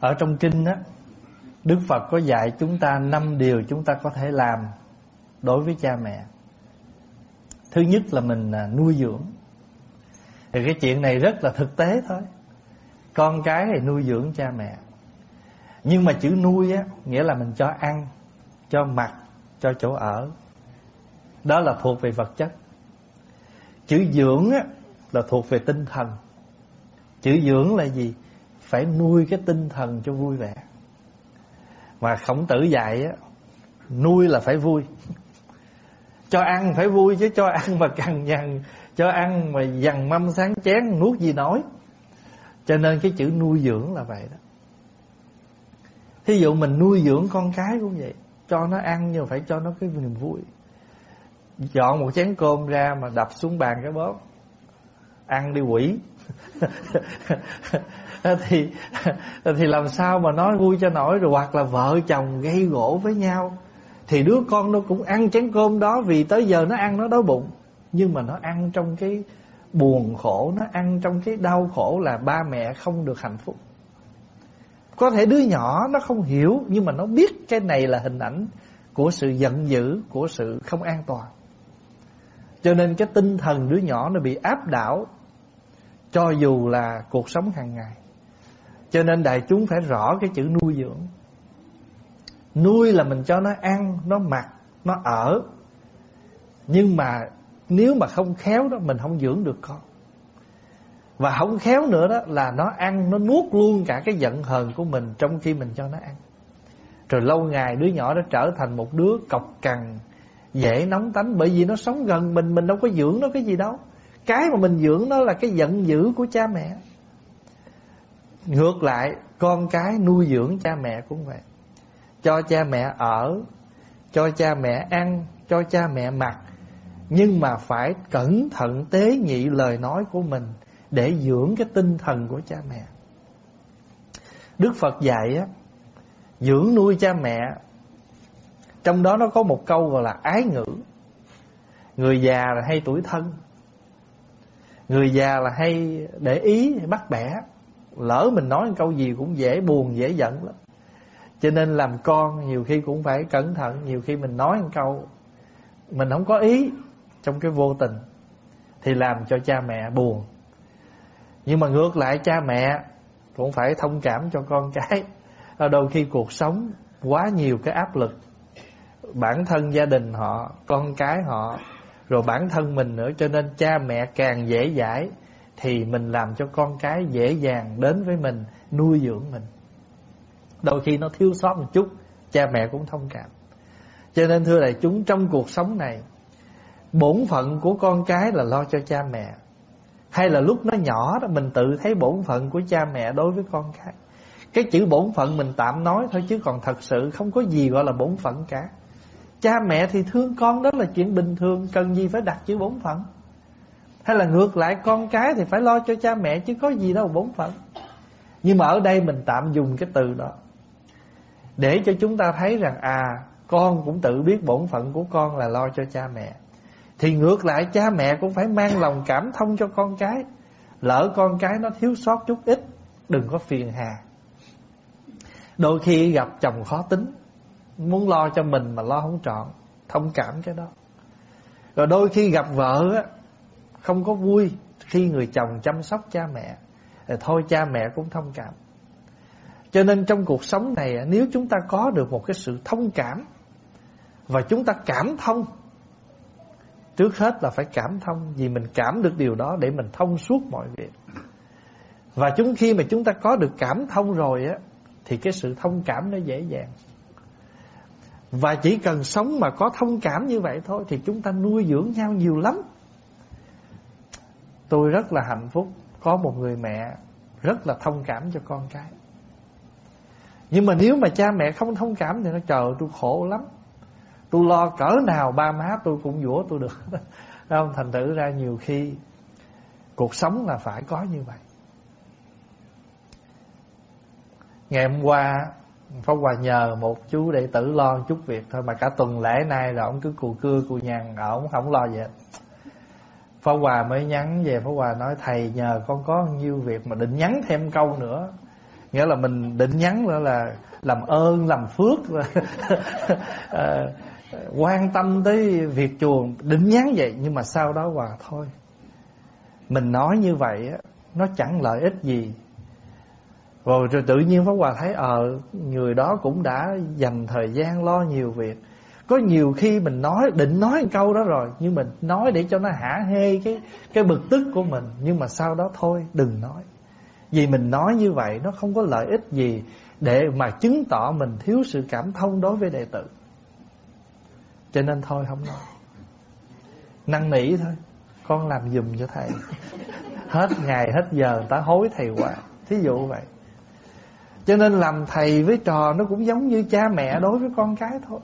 ở trong kinh á Đức Phật có dạy chúng ta năm điều chúng ta có thể làm đối với cha mẹ. Thứ nhất là mình à, nuôi dưỡng. Thì cái chuyện này rất là thực tế thôi. Con cái thì nuôi dưỡng cha mẹ. Nhưng mà chữ nuôi á nghĩa là mình cho ăn, cho mặc, cho chỗ ở. Đó là thuộc về vật chất. Chữ dưỡng á là thuộc về tinh thần. Chữ dưỡng là gì? Phải nuôi cái tinh thần cho vui vẻ. Mà khổng tử dạy á, Nuôi là phải vui. Cho ăn phải vui chứ cho ăn mà cằn nhằn, Cho ăn mà dằn mâm sáng chén, Nuốt gì nói. Cho nên cái chữ nuôi dưỡng là vậy đó. Thí dụ mình nuôi dưỡng con cái cũng vậy, Cho nó ăn nhưng phải cho nó cái niềm vui. Dọn một chén cơm ra mà đập xuống bàn cái bóp, Ăn đi quỷ. thì thì làm sao mà nói vui cho nổi rồi hoặc là vợ chồng gây gỗ với nhau. Thì đứa con nó cũng ăn chén cơm đó vì tới giờ nó ăn nó đói bụng. Nhưng mà nó ăn trong cái buồn khổ, nó ăn trong cái đau khổ là ba mẹ không được hạnh phúc. Có thể đứa nhỏ nó không hiểu, nhưng mà nó biết cái này là hình ảnh của sự giận dữ, của sự không an toàn. Cho nên cái tinh thần đứa nhỏ nó bị áp đảo cho dù là cuộc sống hàng ngày. Cho nên đại chúng phải rõ cái chữ nuôi dưỡng. Nuôi là mình cho nó ăn, nó mặc, nó ở. Nhưng mà nếu mà không khéo đó Mình không dưỡng được con. Và không khéo nữa đó Là nó ăn, nó nuốt luôn cả cái giận hờn của mình Trong khi mình cho nó ăn. Rồi lâu ngày đứa nhỏ nó trở thành một đứa cọc cằn Dễ nóng tánh Bởi vì nó sống gần mình Mình đâu có dưỡng nó cái gì đâu. Cái mà mình dưỡng nó là cái giận dữ của cha mẹ. Ngược lại, Con cái nuôi dưỡng cha mẹ cũng vậy. Cho cha mẹ ở, Cho cha mẹ ăn, Cho cha mẹ mặc. Nhưng mà phải cẩn thận tế nhị lời nói của mình Để dưỡng cái tinh thần của cha mẹ. Đức Phật dạy á, Dưỡng nuôi cha mẹ, Trong đó nó có một câu gọi là ái ngữ. Người già là hay tuổi thân. Người già là hay để ý, bắt bẻ. Lỡ mình nói câu gì cũng dễ buồn, dễ giận lắm. Cho nên làm con nhiều khi cũng phải cẩn thận, Nhiều khi mình nói một câu Mình không có ý Trong cái vô tình Thì làm cho cha mẹ buồn. Nhưng mà ngược lại, cha mẹ Cũng phải thông cảm cho con cái. Đôi khi cuộc sống Quá nhiều cái áp lực. Bản thân gia đình họ, Con cái họ rồi bản thân mình nữa, Cho nên cha mẹ càng dễ dãi thì mình làm cho con cái dễ dàng đến với mình, nuôi dưỡng mình. Đôi khi nó thiếu sót một chút, cha mẹ cũng thông cảm. Cho nên thưa đại chúng, trong cuộc sống này, bổn phận của con cái là lo cho cha mẹ. Hay là lúc nó nhỏ đó, mình tự thấy bổn phận của cha mẹ đối với con cái. Cái chữ bổn phận mình tạm nói thôi chứ còn thật sự không có gì gọi là bổn phận cả cha mẹ thì thương con, đó là chuyện bình thường, cần gì phải đặt chữ bổn phận. Hay là ngược lại, con cái thì phải lo cho cha mẹ, chứ có gì đâu bổn phận. Nhưng mà ở đây mình tạm dùng cái từ đó. Để cho chúng ta thấy rằng À con cũng tự biết bổn phận của con là lo cho cha mẹ. Thì ngược lại, cha mẹ cũng phải mang lòng cảm thông cho con cái. Lỡ con cái nó thiếu sót chút ít, Đừng có phiền hà. Đôi khi gặp chồng khó tính. Muốn lo cho mình mà lo không trọn. Thông cảm cái đó. Rồi đôi khi gặp vợ á, không có vui khi người chồng chăm sóc cha mẹ. Thì thôi cha mẹ cũng thông cảm. Cho nên trong cuộc sống này nếu chúng ta có được một cái sự thông cảm và chúng ta cảm thông, trước hết là phải cảm thông vì mình cảm được điều đó để mình thông suốt mọi việc. Và chúng khi mà chúng ta có được cảm thông rồi á, thì cái sự thông cảm nó dễ dàng và chỉ cần sống mà có thông cảm như vậy thôi thì chúng ta nuôi dưỡng nhau nhiều lắm. Tôi rất là hạnh phúc Có một người mẹ Rất là thông cảm cho con cái. Nhưng mà nếu mà cha mẹ không thông cảm Thì nó chờ tôi khổ lắm. Tôi lo cỡ nào ba má tôi cũng dũa tôi được. Không? Thành thử ra nhiều khi Cuộc sống là phải có như vậy. Ngày hôm qua Pháp Hòa nhờ một chú đệ tử lo chút việc thôi Mà cả tuần lễ nay là ông cứ cù cưa cù nhằn Ông không lo gì hết. Pháp Hòa mới nhắn về Pháp Hòa nói Thầy nhờ con có nhiêu việc mà định nhắn thêm câu nữa. Nghĩa là mình định nhắn nữa là làm ơn làm phước à, quan tâm tới việc chùa định nhắn vậy nhưng mà sau đó hòa thôi. Mình nói như vậy á nó chẳng lợi ích gì rồi, rồi tự nhiên Pháp Hòa thấy ờ người đó cũng đã dành thời gian lo nhiều việc. Có nhiều khi mình nói định nói câu đó rồi nhưng mình nói để cho nó hả hê cái cái bực tức của mình. Nhưng mà sau đó thôi đừng nói. Vì mình nói như vậy nó không có lợi ích gì để mà chứng tỏ mình thiếu sự cảm thông đối với đệ tử. Cho nên thôi không nói. Năn nỉ thôi. Con làm giùm cho thầy. Hết ngày hết giờ người ta hối thầy quá thí dụ vậy cho nên làm thầy với trò nó cũng giống như cha mẹ đối với con cái thôi.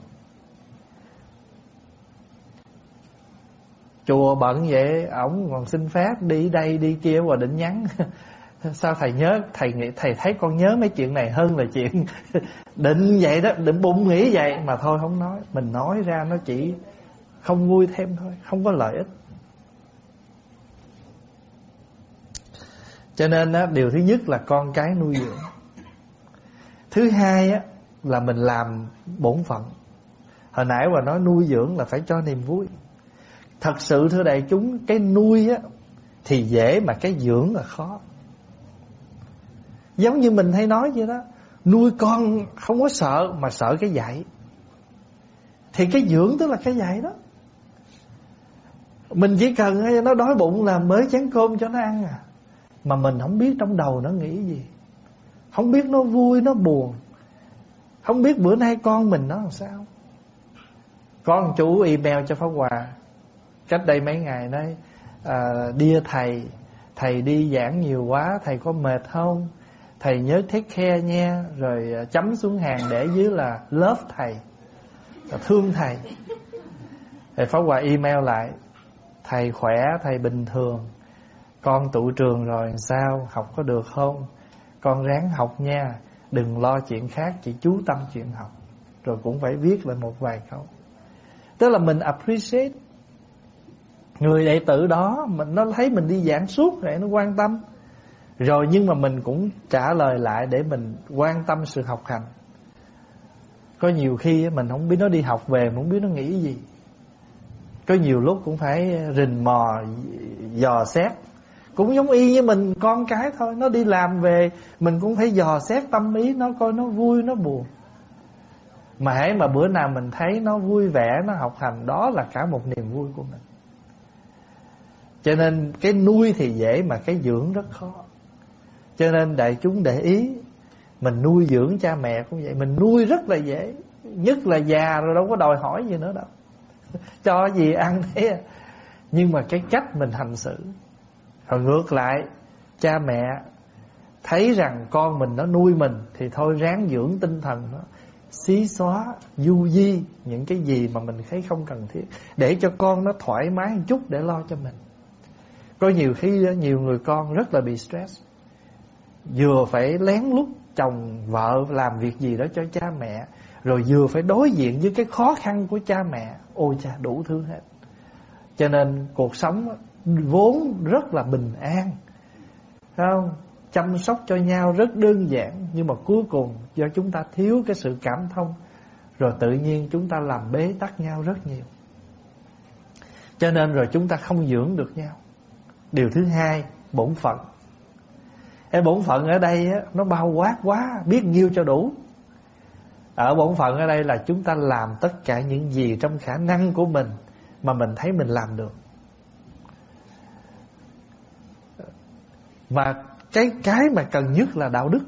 Chùa bận vậy ổng còn xin phép đi đây đi kia và định nhắn. Sao thầy nhớ thầy nghĩ thầy thấy con nhớ mấy chuyện này hơn là chuyện định vậy đó định bụng nghĩ vậy. Mà thôi không nói mình nói ra nó chỉ không vui thêm thôi không có lợi ích. Cho nên đó, điều thứ nhất là con cái nuôi dưỡng thứ hai á, là mình làm bổn phận. Hồi nãy mà nói nuôi dưỡng là phải cho niềm vui. Thật sự thưa đại chúng cái nuôi á thì dễ mà cái dưỡng là khó. Giống như mình hay nói vậy đó nuôi con không có sợ mà sợ cái dạy. Thì cái dưỡng tức là cái dạy đó. Mình chỉ cần nó đói bụng là mới chén cơm cho nó ăn à. Mà mình không biết trong đầu nó nghĩ gì không biết nó vui nó buồn. Không biết bữa nay con mình nó làm sao. Con chủ email cho pháp hòa. Cách đây mấy ngày nói à, Đia thầy Thầy đi giảng nhiều quá Thầy có mệt không? Thầy nhớ take care nha Rồi à, chấm xuống hàng để dưới là Love thầy Thương thầy. Thầy Pháp Hòa email lại Thầy khỏe, thầy bình thường. Con tụ trường rồi sao? Học có được không? Con ráng học nha, Đừng lo chuyện khác, Chỉ chú tâm chuyện học. Rồi cũng phải viết lại một vài câu. Tức là mình appreciate Người đệ tử đó, mình, Nó thấy mình đi giảng suốt rồi, nó quan tâm. Rồi nhưng mà mình cũng trả lời lại Để mình quan tâm sự học hành. Có nhiều khi mình không biết nó đi học về, Mình không biết nó nghĩ gì. Có nhiều lúc cũng phải rình mò, Dò xét. Cũng giống y như mình, con cái thôi. Nó đi làm về, Mình cũng phải dò xét tâm ý, Nó coi nó vui, nó buồn. Mà hãy mà bữa nào mình thấy nó vui vẻ, Nó học hành, Đó là cả một niềm vui của mình. Cho nên cái nuôi thì dễ mà cái dưỡng rất khó. Cho nên đại chúng để ý, Mình nuôi dưỡng cha mẹ cũng vậy. Mình nuôi rất là dễ. Nhất là già rồi đâu có đòi hỏi gì nữa đâu. Cho gì ăn thế. Nhưng mà cái cách mình hành xử rồi ngược lại Cha mẹ Thấy rằng con mình nó nuôi mình Thì thôi ráng dưỡng tinh thần nó Xí xóa, du di Những cái gì mà mình thấy không cần thiết Để cho con nó thoải mái một chút Để lo cho mình. Có nhiều khi nhiều người con rất là bị stress Vừa phải lén lút chồng vợ làm việc gì đó cho cha mẹ Rồi vừa phải đối diện với cái khó khăn của cha mẹ Ôi cha đủ thứ hết. Cho nên cuộc sống vốn rất là bình an. Không? Chăm sóc cho nhau rất đơn giản Nhưng mà cuối cùng do chúng ta thiếu cái sự cảm thông Rồi tự nhiên chúng ta làm bế tắc nhau rất nhiều. Cho nên rồi chúng ta không dưỡng được nhau. Điều thứ hai Bổn phận. Cái bổn phận ở đây á, nó bao quát quá Biết nhiêu cho đủ. Ở bổn phận ở đây là chúng ta làm tất cả những gì trong khả năng của mình Mà mình thấy mình làm được. Và cái cái mà cần nhất là đạo đức.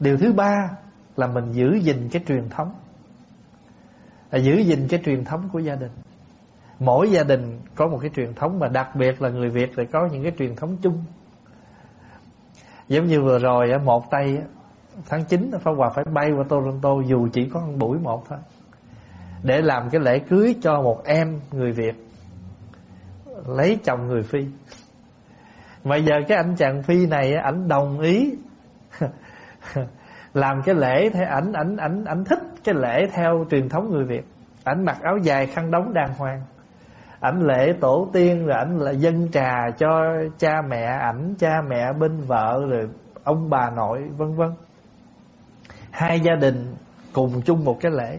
Điều thứ ba là mình giữ gìn cái truyền thống. Là Giữ gìn cái truyền thống của gia đình. Mỗi gia đình có một cái truyền thống Mà đặc biệt là người Việt thì có những cái truyền thống chung. Giống như vừa rồi một tay Tháng 9 Pháp Hòa phải bay qua Toronto Dù chỉ có một buổi một thôi, Để làm cái lễ cưới cho một em người Việt, Lấy chồng người Phi. Mà giờ cái anh chàng Phi này Ảnh đồng ý. Làm cái lễ theo, ảnh ảnh ảnh ảnh thích cái lễ theo truyền thống người Việt. Ảnh mặc áo dài khăn đóng đàng hoàng. Ảnh lễ tổ tiên rồi ảnh là dân trà cho cha mẹ ảnh, cha mẹ bên vợ rồi ông bà nội, vân vân. Hai gia đình cùng chung một cái lễ.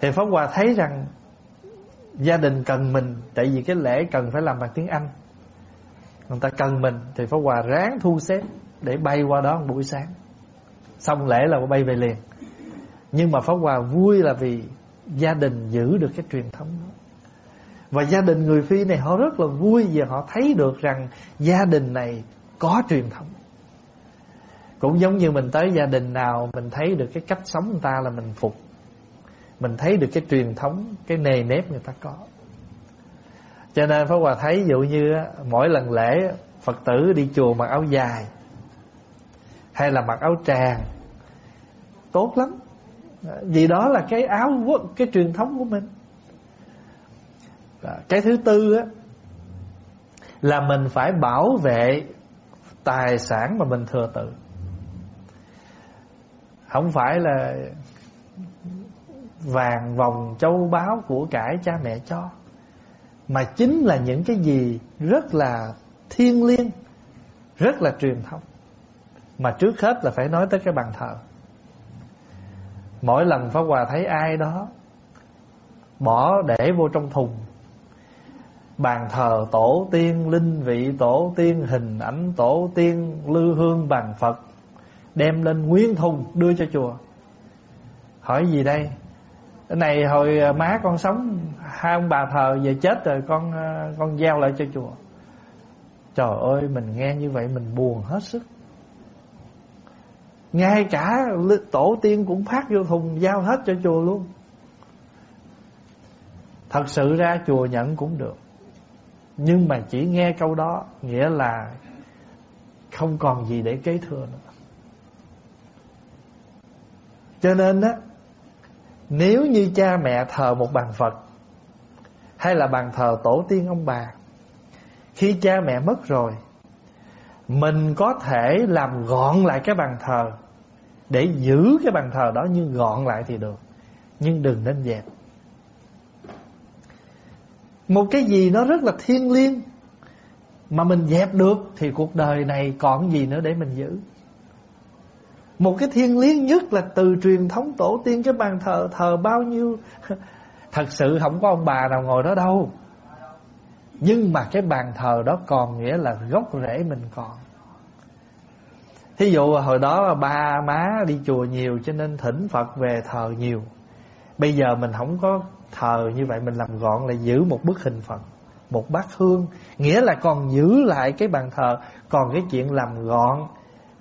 Thì pháp hòa thấy rằng gia đình cần mình, tại vì cái lễ cần phải làm bằng tiếng anh người ta cần mình thì pháp hòa ráng thu xếp để bay qua đó một buổi sáng. Xong lễ là bay về liền. Nhưng mà pháp hòa vui là vì gia đình giữ được cái truyền thống đó. Và gia đình người phi này họ rất là vui vì họ thấy được rằng gia đình này có truyền thống. Cũng giống như mình tới gia đình nào, mình thấy được cái cách sống người ta là mình phục. Mình thấy được cái truyền thống, cái nề nếp người ta có cho nên Pháp Hòa thấy dụ như mỗi lần lễ Phật tử đi chùa mặc áo dài Hay là mặc áo tràng, Tốt lắm. Vì đó là cái áo Cái truyền thống của mình. Cái thứ tư á, Là mình phải bảo vệ Tài sản mà mình thừa tự. Không phải là Vàng vòng châu báu của cải cha mẹ cho mà chính là những cái gì rất là thiêng liêng, rất là truyền thống, mà trước hết là phải nói tới cái bàn thờ. Mỗi lần pháp hòa thấy ai đó bỏ để vô trong thùng, bàn thờ tổ tiên, linh vị tổ tiên, hình ảnh tổ tiên, lư hương bàn phật, đem lên nguyên thùng đưa cho chùa. Hỏi gì đây? Cái này hồi à, má con sống, hai ông bà thờ về chết rồi con à, con giao lại cho chùa. Trời ơi, mình nghe như vậy mình buồn hết sức. Ngay cả tổ tiên cũng phát vô thùng giao hết cho chùa luôn. Thật sự ra chùa nhận cũng được. Nhưng mà chỉ nghe câu đó nghĩa là không còn gì để kế thừa nữa. Cho nên á nếu như cha mẹ thờ một bàn Phật, Hay là bàn thờ tổ tiên ông bà, Khi cha mẹ mất rồi, Mình có thể làm gọn lại cái bàn thờ, Để giữ cái bàn thờ đó nhưng gọn lại thì được, Nhưng đừng nên dẹp. Một cái gì nó rất là thiêng liêng Mà mình dẹp được Thì cuộc đời này còn gì nữa để mình giữ? Một cái thiên liêng nhất là từ truyền thống tổ tiên cái bàn thờ thờ bao nhiêu. Thật sự không có ông bà nào ngồi đó đâu. Nhưng mà cái bàn thờ đó còn nghĩa là gốc rễ mình còn. Thí dụ hồi đó ba má đi chùa nhiều cho nên thỉnh Phật về thờ nhiều. Bây giờ mình không có thờ như vậy Mình làm gọn là giữ một bức hình Phật Một bát hương. Nghĩa là còn giữ lại cái bàn thờ Còn cái chuyện làm gọn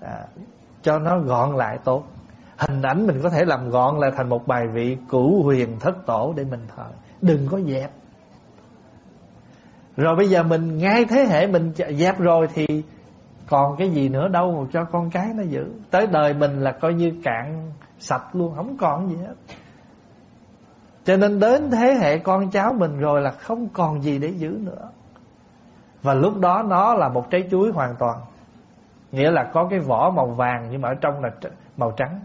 à, cho nó gọn lại tốt. Hình ảnh mình có thể làm gọn lại thành một bài vị cửu huyền thất tổ để mình thờ. Đừng có dẹp. Rồi bây giờ mình, ngay thế hệ mình dẹp rồi thì còn cái gì nữa đâu mà cho con cái nó giữ. Tới đời mình là coi như cạn sạch luôn, không còn gì hết. Cho nên đến thế hệ con cháu mình rồi là không còn gì để giữ nữa. Và lúc đó nó là một trái chuối hoàn toàn. Nghĩa là có cái vỏ màu vàng Nhưng mà ở trong là màu trắng.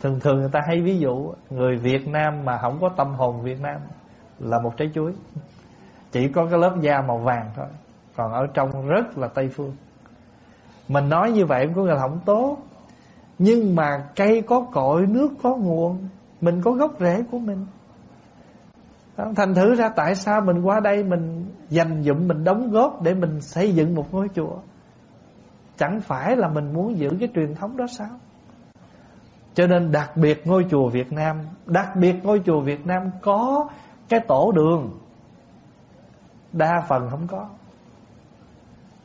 Thường thường người ta hay ví dụ, Người Việt Nam mà không có tâm hồn Việt Nam Là một trái chuối. Chỉ có cái lớp da màu vàng thôi. Còn ở trong rất là Tây Phương. Mình nói như vậy có người là không tốt. Nhưng mà cây có cội, Nước có nguồn, Mình có gốc rễ của mình. Thành thử ra tại sao mình qua đây Mình dành dụm, mình đóng góp Để mình xây dựng một ngôi chùa? Chẳng phải là mình muốn giữ cái truyền thống đó sao? Cho nên đặc biệt ngôi chùa Việt Nam Đặc biệt ngôi chùa Việt Nam có cái tổ đường. Đa phần không có.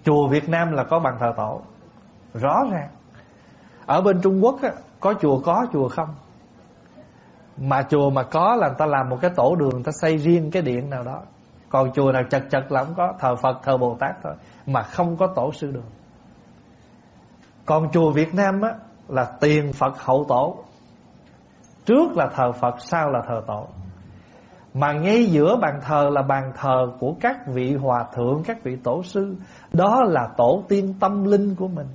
Chùa Việt Nam là có bằng thờ tổ. Rõ ràng. Ở bên Trung Quốc á, có chùa có chùa không? Mà chùa mà có là người ta làm một cái tổ đường Người ta xây riêng cái điện nào đó. Còn chùa nào chật chật là không có Thờ Phật thờ Bồ Tát thôi. Mà không có tổ sư đường còn chùa Việt Nam á là tiền Phật hậu tổ. Trước là thờ Phật, sau là thờ tổ. Mà ngay giữa bàn thờ là bàn thờ của các vị hòa thượng, các vị tổ sư. Đó là tổ tiên tâm linh của mình.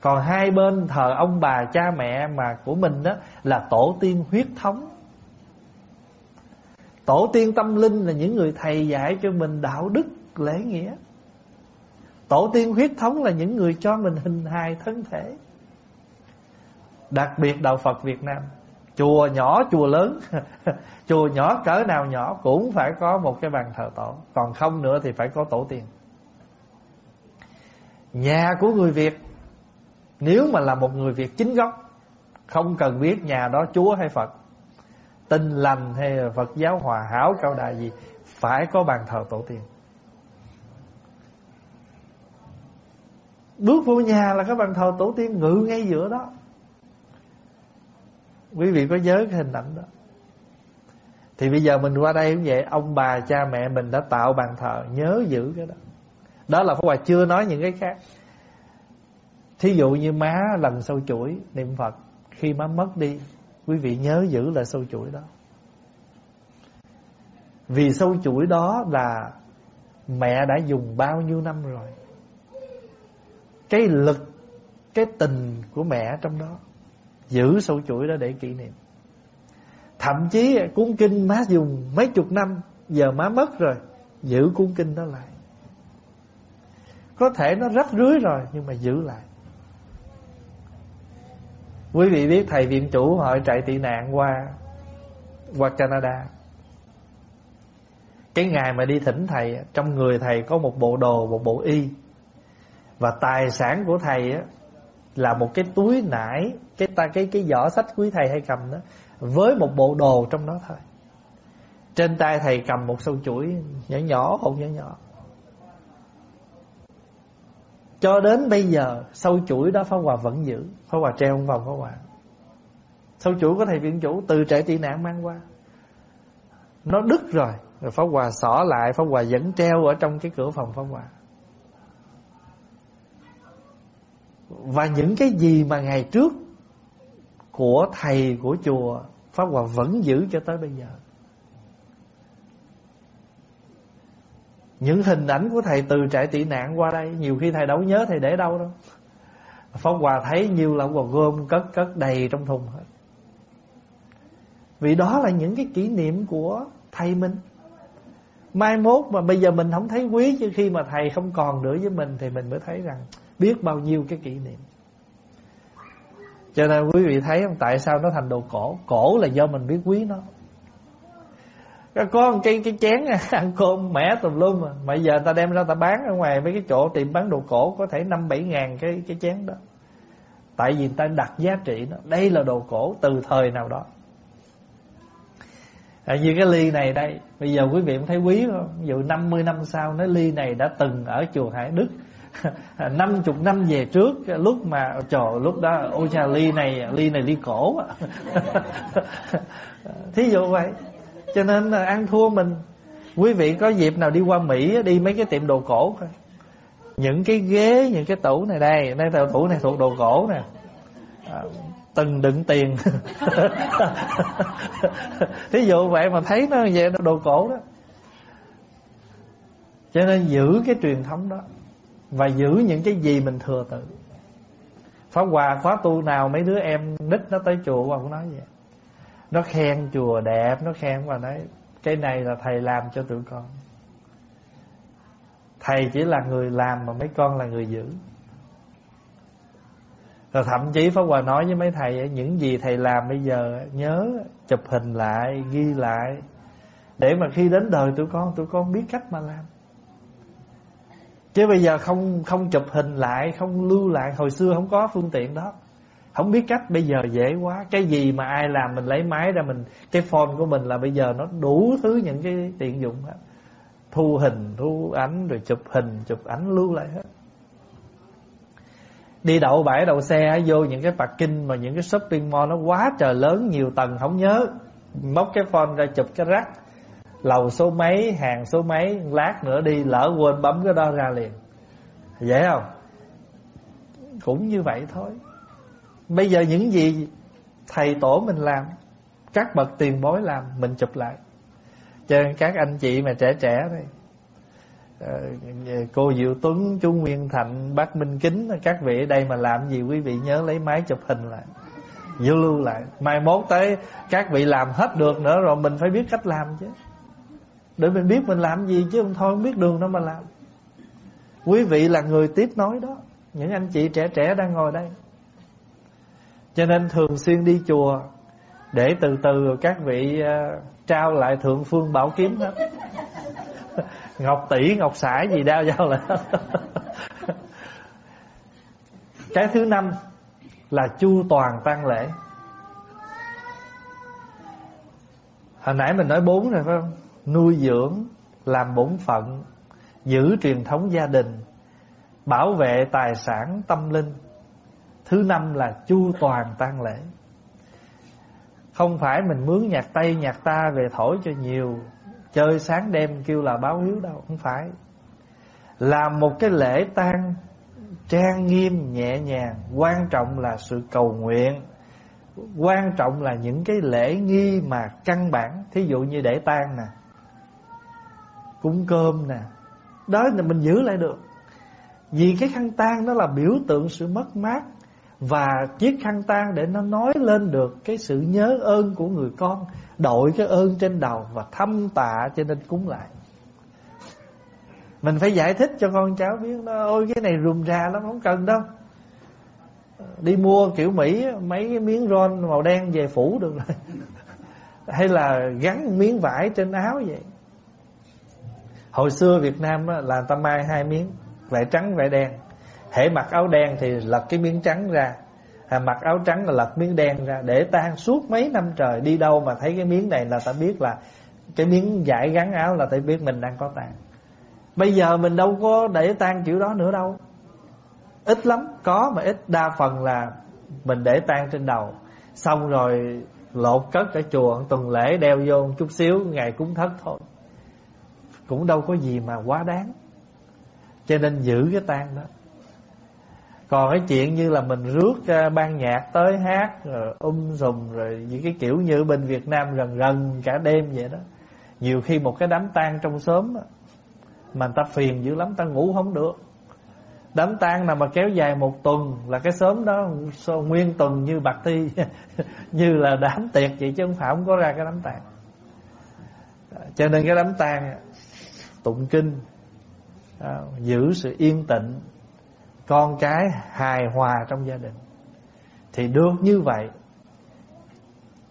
Còn hai bên thờ ông bà cha mẹ mà của mình đó là tổ tiên huyết thống. Tổ tiên tâm linh là những người thầy dạy cho mình đạo đức, lễ nghĩa. Tổ tiên huyết thống là những người cho mình hình hài thân thể. Đặc biệt Đạo Phật Việt Nam, Chùa nhỏ, chùa lớn, Chùa nhỏ cỡ nào nhỏ Cũng phải có một cái bàn thờ tổ. Còn không nữa thì phải có tổ tiên. Nhà của người Việt, Nếu mà là một người Việt chính gốc, Không cần biết nhà đó Chúa hay Phật Tinh lành hay Phật giáo hòa hảo, cao đại gì, Phải có bàn thờ tổ tiên. Bước vô nhà là cái bàn thờ tổ tiên ngự ngay giữa đó. Quý vị có nhớ cái hình ảnh đó. Thì bây giờ mình qua đây cũng vậy, Ông bà, cha mẹ mình đã tạo bàn thờ, Nhớ giữ cái đó. Đó là Pháp Hòa chưa nói những cái khác. Thí dụ như má lần sâu chuỗi, Niệm Phật, Khi má mất đi, Quý vị nhớ giữ là sâu chuỗi đó. Vì sâu chuỗi đó là Mẹ đã dùng bao nhiêu năm rồi? Cái lực, Cái tình của mẹ trong đó, Giữ sâu chuỗi đó để kỷ niệm. Thậm chí cuốn kinh má dùng mấy chục năm, Giờ má mất rồi, Giữ cuốn kinh đó lại. Có thể nó rách rưới rồi, Nhưng mà giữ lại. Quý vị biết thầy viện chủ hội trại tị nạn qua Qua Canada. Cái ngày mà đi thỉnh thầy, Trong người thầy có một bộ đồ, Một bộ y. Và tài sản của thầy á, là một cái túi nải, cái ta, cái cái giỏ sách quý thầy hay cầm đó, với một bộ đồ trong đó thôi. Trên tay thầy cầm một sâu chuỗi nhỏ nhỏ, hộp nhỏ nhỏ. Cho đến bây giờ, sâu chuỗi đó Pháp Hòa vẫn giữ. Pháp Hòa treo vòng Pháp Hòa. Sâu chuỗi của thầy viện chủ từ trại tị nạn mang qua. Nó đứt rồi. Rồi Pháp Hòa xỏ lại, Pháp Hòa vẫn treo ở trong cái cửa phòng Pháp Hòa. Và những cái gì mà ngày trước Của thầy, của chùa, Pháp Hòa vẫn giữ cho tới bây giờ. Những hình ảnh của thầy từ trại tị nạn qua đây, Nhiều khi thầy đâu nhớ thầy để đâu đâu. Pháp Hòa thấy nhiều là Hòa gom cất cất đầy trong thùng hết. Vì đó là những cái kỷ niệm của thầy mình. Mai mốt mà bây giờ mình không thấy quý Chứ khi mà thầy không còn nữa với mình Thì mình mới thấy rằng Biết bao nhiêu cái kỷ niệm. Cho nên quý vị thấy không? Tại sao nó thành đồ cổ? Cổ là do mình biết quý nó. Có một cái, cái chén ăn cơm mẻ tùm lum mà Mà giờ ta đem ra ta bán ở ngoài Mấy cái chỗ tiệm bán đồ cổ Có thể 5-7 ngàn cái, cái chén đó. Tại vì ta đặt giá trị nó. Đây là đồ cổ từ thời nào đó. À, Như cái ly này đây Bây giờ quý vị cũng thấy quý không? Ví dụ 50 năm sau nó ly này đã từng ở chùa Hải Đức. năm chục năm về trước lúc mà trời lúc đó ôi cha ly này ly này ly cổ thí dụ vậy. Cho nên à, ăn thua mình. Quý vị có dịp nào đi qua mỹ đi mấy cái tiệm đồ cổ những cái ghế những cái tủ này đây đây là tủ này thuộc đồ cổ nè. À, từng đựng tiền. Thí dụ vậy mà thấy nó vậy nó đồ cổ đó. Cho nên giữ cái truyền thống đó và giữ những cái gì mình thừa tự. Pháp Hòa khóa tu nào mấy đứa em nít nó tới chùa Hòa cũng nói vậy Nó khen chùa đẹp, Nó khen và nói, Cái này là thầy làm cho tụi con. Thầy chỉ là người làm Mà mấy con là người giữ. Rồi thậm chí Pháp Hòa nói với mấy thầy, Những gì thầy làm bây giờ, Nhớ chụp hình lại, Ghi lại. Để mà khi đến đời tụi con Tụi con biết cách mà làm. Chứ bây giờ không không chụp hình lại Không lưu lại. Hồi xưa không có phương tiện đó. Không biết cách bây giờ dễ quá. Cái gì mà ai làm mình lấy máy ra mình Cái phone của mình là bây giờ nó đủ thứ những cái tiện dụng hết. Thu hình, thu ảnh Rồi chụp hình, chụp ảnh lưu lại hết. Đi đậu bãi đậu xe Vô những cái parking Mà những cái shopping mall nó quá trời lớn Nhiều tầng không nhớ. Móc cái phone ra chụp cái rắc lầu số mấy, hàng số mấy, lát nữa đi, lỡ quên bấm cái đó ra liền. Dễ không? Cũng như vậy thôi. Bây giờ những gì thầy tổ mình làm, các bậc tiền bối làm, mình chụp lại. Cho nên các anh chị mà trẻ trẻ đây ờ, cô Diệu Tuấn, chú Nguyên Thạnh bác Minh Kính, các vị ở đây mà làm gì quý vị nhớ lấy máy chụp hình lại giữ lưu lại. Mai mốt tới các vị làm hết được nữa rồi mình phải biết cách làm chứ để mình biết mình làm gì chứ không thôi không biết đường đâu mà làm. Quý vị là người tiếp nối đó. Những anh chị trẻ trẻ đang ngồi đây. Cho nên thường xuyên đi chùa Để từ từ các vị uh, trao lại thượng phương bảo kiếm đó. Ngọc tỷ, ngọc sải gì đao giao lại Cái thứ năm Là chu toàn tang lễ. Hồi nãy mình nói bốn rồi phải không? Nuôi dưỡng, Làm bổn phận, Giữ truyền thống gia đình, Bảo vệ tài sản tâm linh. Thứ năm là chu toàn tang lễ. Không phải mình mướn nhạc Tây, nhạc ta về thổi cho nhiều, Chơi sáng đêm kêu là báo hiếu đâu, Không phải. Làm một cái lễ tang Trang nghiêm, nhẹ nhàng, Quan trọng là sự cầu nguyện. Quan trọng là những cái lễ nghi mà căn bản. Thí dụ như để tang nè Cúng cơm nè. Đó là mình giữ lại được. Vì cái khăn tang nó là biểu tượng sự mất mát Và chiếc khăn tang để nó nói lên được Cái sự nhớ ơn của người con, Đội cái ơn trên đầu Và thâm tạ cho nên cúng lại. Mình phải giải thích cho con cháu biết nó Ôi, cái này rùm rà lắm, không cần đâu. Đi mua kiểu Mỹ, Mấy cái miếng ron màu đen về phủ được rồi. Hay là gắn miếng vải trên áo vậy. Hồi xưa Việt Nam á, là ta mai hai miếng Vải trắng vải đen. Hễ mặc áo đen thì lật cái miếng trắng ra. À, Mặc áo trắng là lật miếng đen ra Để tan suốt mấy năm trời Đi đâu mà thấy cái miếng này là ta biết là Cái miếng vải gắn áo là ta biết mình đang có tan. Bây giờ mình đâu có để tan kiểu đó nữa đâu. Ít lắm Có mà ít. Đa phần là Mình để tan trên đầu. Xong rồi lột cất ở chùa Tuần lễ đeo vô chút xíu Ngày cúng thất thôi cũng đâu có gì mà quá đáng. Cho nên giữ cái tang đó. Còn cái chuyện như là mình rước à, ban nhạc tới hát rồi um sùm rồi những cái kiểu như bên Việt Nam gần gần cả đêm vậy đó. Nhiều khi một cái đám tang trong xóm đó, mà người ta phiền dữ lắm ta ngủ không được. Đám tang nào mà kéo dài một tuần là cái sớm đó nguyên tuần như bạc ti như là đám tiệc vậy chứ không phải không có ra cái đám tang. Cho nên cái đám tang tụng kinh à, giữ sự yên tĩnh con cái hài hòa trong gia đình. Thì được như vậy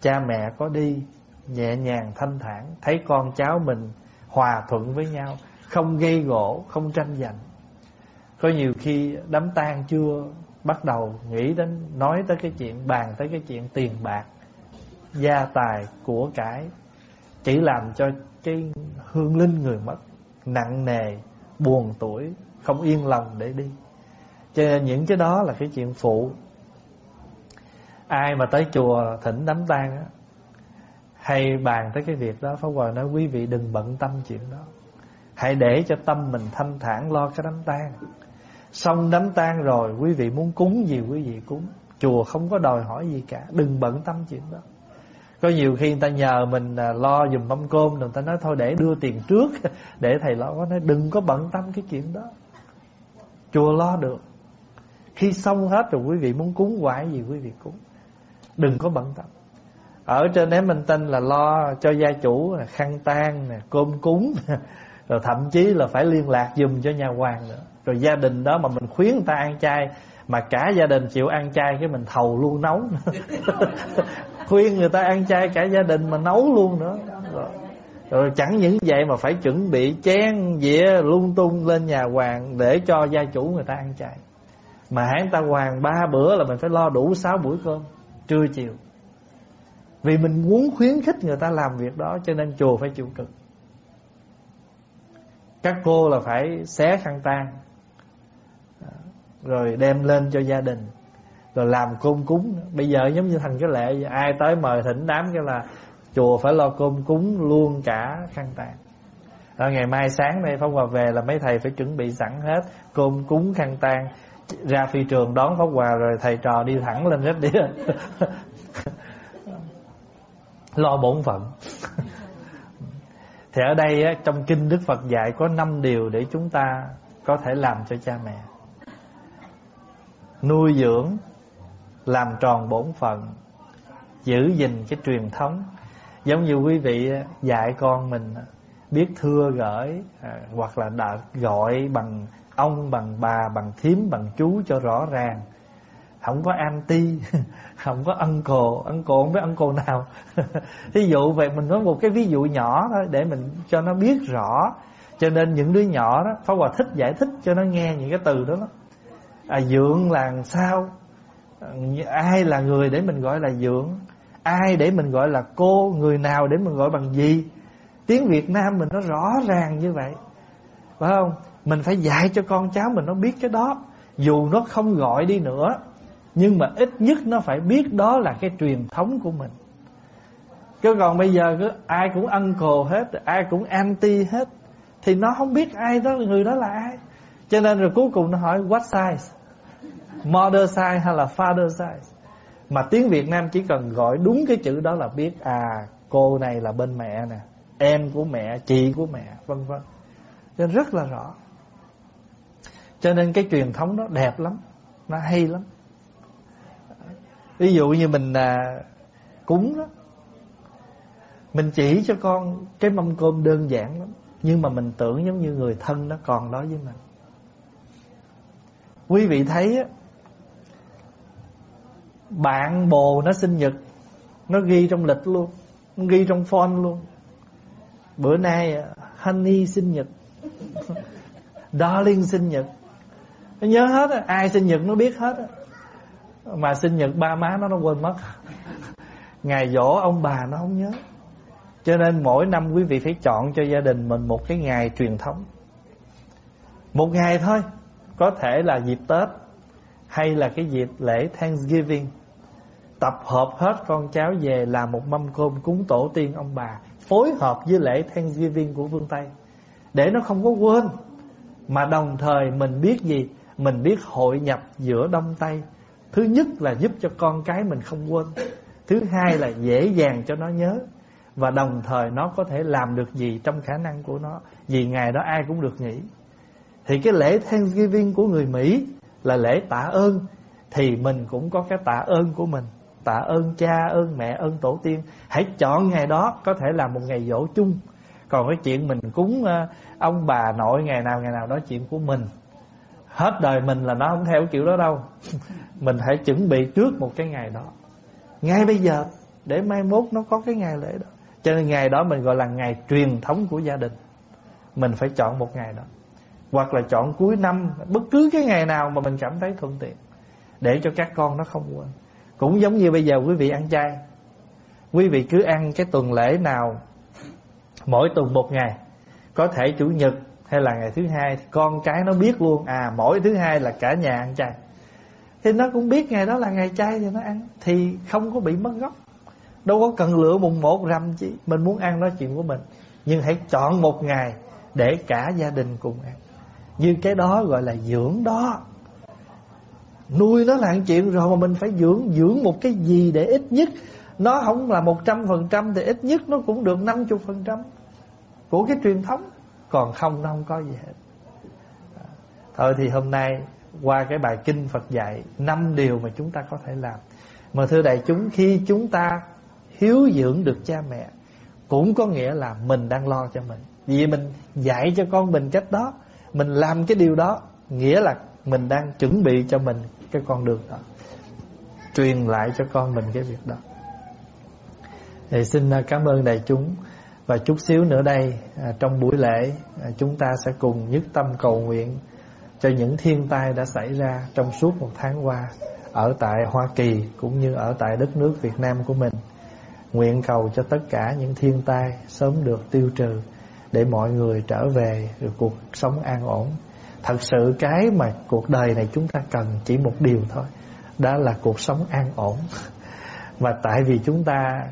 cha mẹ có đi nhẹ nhàng thanh thản thấy con cháu mình hòa thuận với nhau không gây gỗ không tranh giành. Có nhiều khi đám tang chưa bắt đầu nghĩ đến nói tới cái chuyện bàn tới cái chuyện tiền bạc gia tài của cải chỉ làm cho cái hương linh người mất nặng nề, buồn tuổi, không yên lòng để đi. Cho nên những cái đó là cái chuyện phụ. Ai mà tới chùa thỉnh đám tang á, hay bàn tới cái việc đó, Pháp Hòa nói quý vị đừng bận tâm chuyện đó. Hãy để cho tâm mình thanh thản lo cái đám tang. Xong đám tang rồi, Quý vị muốn cúng gì quý vị cúng. Chùa không có đòi hỏi gì cả, Đừng bận tâm chuyện đó có nhiều khi người ta nhờ mình à, lo dùm mâm cơm Người ta nói thôi để đưa tiền trước Để thầy lo có nói đừng có bận tâm cái chuyện đó. Chùa lo được. Khi xong hết rồi quý vị muốn cúng quải gì quý vị cúng. Đừng có bận tâm. Ở trên đấy mình tin là lo cho gia chủ Khăn tang nè, cơm cúng Rồi thậm chí là phải liên lạc dùm cho nhà hoàng nữa. Rồi gia đình đó mà mình khuyến người ta ăn chay Mà cả gia đình chịu ăn chay Cái mình thầu luôn nấu. khuyên người ta ăn chay cả gia đình mà nấu luôn nữa. Rồi, rồi chẳng những vậy mà phải chuẩn bị chén dĩa lung tung lên nhà hoàng để cho gia chủ người ta ăn chay. Mà hãng ta hoàng ba bữa là mình phải lo đủ sáu buổi cơm trưa chiều. Vì mình muốn khuyến khích người ta làm việc đó cho nên chùa phải chịu cực. Các cô là phải xé khăn tang à, rồi đem lên cho gia đình rồi làm cơm cúng. Bây giờ giống như thành cái lệ ai tới mời thỉnh đám cái là chùa phải lo cơm cúng luôn cả khăn tàn. Rồi ngày mai sáng đây Pháp Hòa về là mấy thầy phải chuẩn bị sẵn hết Cơm cúng khăn tàn. Ra phi trường đón Pháp Hòa rồi thầy trò đi thẳng lên rất đi Lo bổn phận. Thì ở đây trong kinh Đức Phật dạy có 5 điều để chúng ta có thể làm cho cha mẹ. Nuôi dưỡng làm tròn bổn phận giữ gìn cái truyền thống. Giống như quý vị dạy con mình biết thưa gửi à, hoặc là đã gọi bằng ông bằng bà bằng thím bằng chú cho rõ ràng. Không có anti không có ân cồ ân cồ không biết cồ nào. Ví dụ vậy mình có một cái ví dụ nhỏ thôi để mình cho nó biết rõ. Cho nên những đứa nhỏ đó Pháp Hòa thích giải thích cho nó nghe những cái từ đó đó à, dượng là sao? Ai là người để mình gọi là dưỡng? Ai để mình gọi là cô? Người nào để mình gọi bằng gì? Tiếng Việt Nam mình nó rõ ràng như vậy. Phải không? Mình phải dạy cho con cháu mình nó biết cái đó. Dù nó không gọi đi nữa, nhưng mà ít nhất nó phải biết đó là cái truyền thống của mình. Chứ còn bây giờ cứ ai cũng uncle hết, ai cũng anti hết, thì nó không biết ai đó, người đó là ai. Cho nên rồi cuối cùng nó hỏi, what size? Mother size hay là father size mà tiếng Việt Nam chỉ cần gọi đúng cái chữ đó là biết à cô này là bên mẹ nè em của mẹ chị của mẹ vân vân. Cho nên rất là rõ. Cho nên cái truyền thống đó đẹp lắm nó hay lắm. Ví dụ như mình à, cúng đó. Mình chỉ cho con cái mâm cơm đơn giản lắm nhưng mà mình tưởng giống như người thân nó còn đó với mình. Quý vị thấy á bạn bồ nó sinh nhật, nó ghi trong lịch luôn, nó ghi trong phone luôn. Bữa nay à, honey sinh nhật, darling sinh nhật. Nó nhớ hết á, ai sinh nhật nó biết hết á. Mà sinh nhật ba má nó nó quên mất. Ngày dỗ ông bà nó không nhớ. Cho nên mỗi năm quý vị phải chọn cho gia đình mình một cái ngày truyền thống. Một ngày thôi, có thể là dịp tết hay là cái dịp lễ Thanksgiving? Tập hợp hết con cháu về làm một mâm cơm cúng tổ tiên ông bà, phối hợp với lễ Thanksgiving của phương Tây. Để nó không có quên, mà đồng thời mình biết gì? Mình biết hội nhập giữa đông tây. Thứ nhất là giúp cho con cái mình không quên. Thứ hai là dễ dàng cho nó nhớ. Và đồng thời nó có thể làm được gì trong khả năng của nó, vì ngày đó ai cũng được nghỉ. Thì cái lễ Thanksgiving của người Mỹ là lễ tạ ơn, thì mình cũng có cái tạ ơn của mình. Tạ ơn cha, ơn mẹ, ơn tổ tiên. Hãy chọn ngày đó có thể là một ngày dỗ chung. Còn cái chuyện mình cúng ờ, ông bà nội ngày nào ngày nào đó chuyện của mình. Hết đời mình là nó không theo kiểu đó đâu. Mình hãy chuẩn bị trước một cái ngày đó. Ngay bây giờ, để mai mốt nó có cái ngày lễ đó. Cho nên ngày đó mình gọi là ngày truyền thống của gia đình. Mình phải chọn một ngày đó hoặc là chọn cuối năm, bất cứ cái ngày nào mà mình cảm thấy thuận tiện, để cho các con nó không quên. Cũng giống như bây giờ quý vị ăn chay. Quý vị cứ ăn cái tuần lễ nào, mỗi tuần một ngày, có thể chủ nhật hay là ngày thứ hai con cái nó biết luôn à mỗi thứ hai là cả nhà ăn chay. Thì nó cũng biết ngày đó là ngày chay thì nó ăn, thì không có bị mất gốc. Đâu có cần lựa mùng một rằm chứ mình muốn ăn đó chuyện của mình. Nhưng hãy chọn một ngày để cả gia đình cùng ăn như cái đó gọi là dưỡng đó. Nuôi nó là chuyện rồi mà mình phải dưỡng dưỡng một cái gì để ít nhất, nó không là một trăm phần trăm thì ít nhất nó cũng được năm chục phần trăm của cái truyền thống. Còn không, nó không có gì hết. Thôi thì hôm nay qua cái bài kinh Phật dạy, năm điều mà chúng ta có thể làm. Mà thưa đại chúng, khi chúng ta hiếu dưỡng được cha mẹ, cũng có nghĩa là mình đang lo cho mình. Vì mình dạy cho con mình cách đó mình làm cái điều đó nghĩa là mình đang chuẩn bị cho mình cái con đường đó truyền lại cho con mình cái việc đó thì xin à, cảm ơn đại chúng và chút xíu nữa đây à, trong buổi lễ à, chúng ta sẽ cùng nhất tâm cầu nguyện cho những thiên tai đã xảy ra trong suốt một tháng qua ở tại Hoa Kỳ cũng như ở tại đất nước Việt Nam của mình. Nguyện cầu cho tất cả những thiên tai sớm được tiêu trừ để mọi người trở về được cuộc sống an ổn. Thật sự cái mà cuộc đời này chúng ta cần chỉ một điều thôi, đó là cuộc sống an ổn. Mà tại vì chúng ta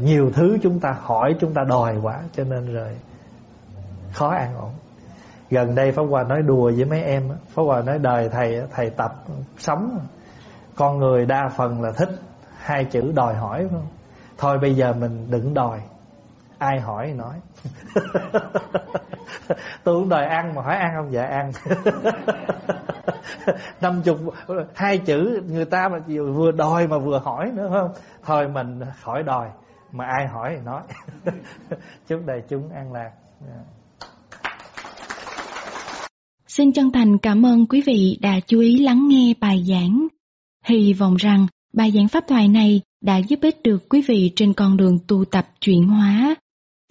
nhiều thứ chúng ta hỏi chúng ta đòi quá cho nên rồi khó an ổn. Gần đây pháp hòa nói đùa với mấy em pháp hòa nói đời thầy thầy tập sống. Con người đa phần là thích hai chữ đòi hỏi phải không? Thôi bây giờ mình đừng đòi ai hỏi nói tôi cũng đòi ăn mà hỏi ăn không dạ ăn năm chục, hai chữ người ta mà vừa đòi mà vừa hỏi nữa không thôi mình khỏi đòi, mà ai hỏi thì nói chúc đại chúng an lạc yeah. Xin chân thành cảm ơn quý vị đã chú ý lắng nghe bài giảng. Hy vọng rằng bài giảng pháp thoại này đã giúp ích được quý vị trên con đường tu tập chuyển hóa.